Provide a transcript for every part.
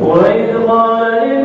وإذ قال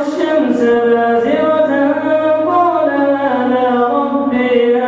الشمس بَازِرَةً قال هذا ربي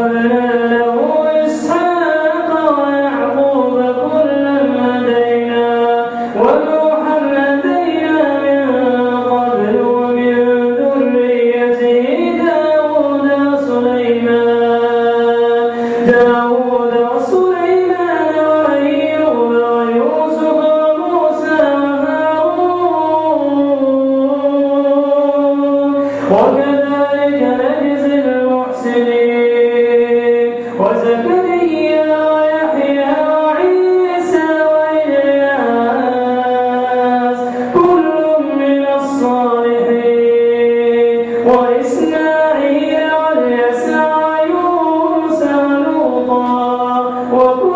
pouco.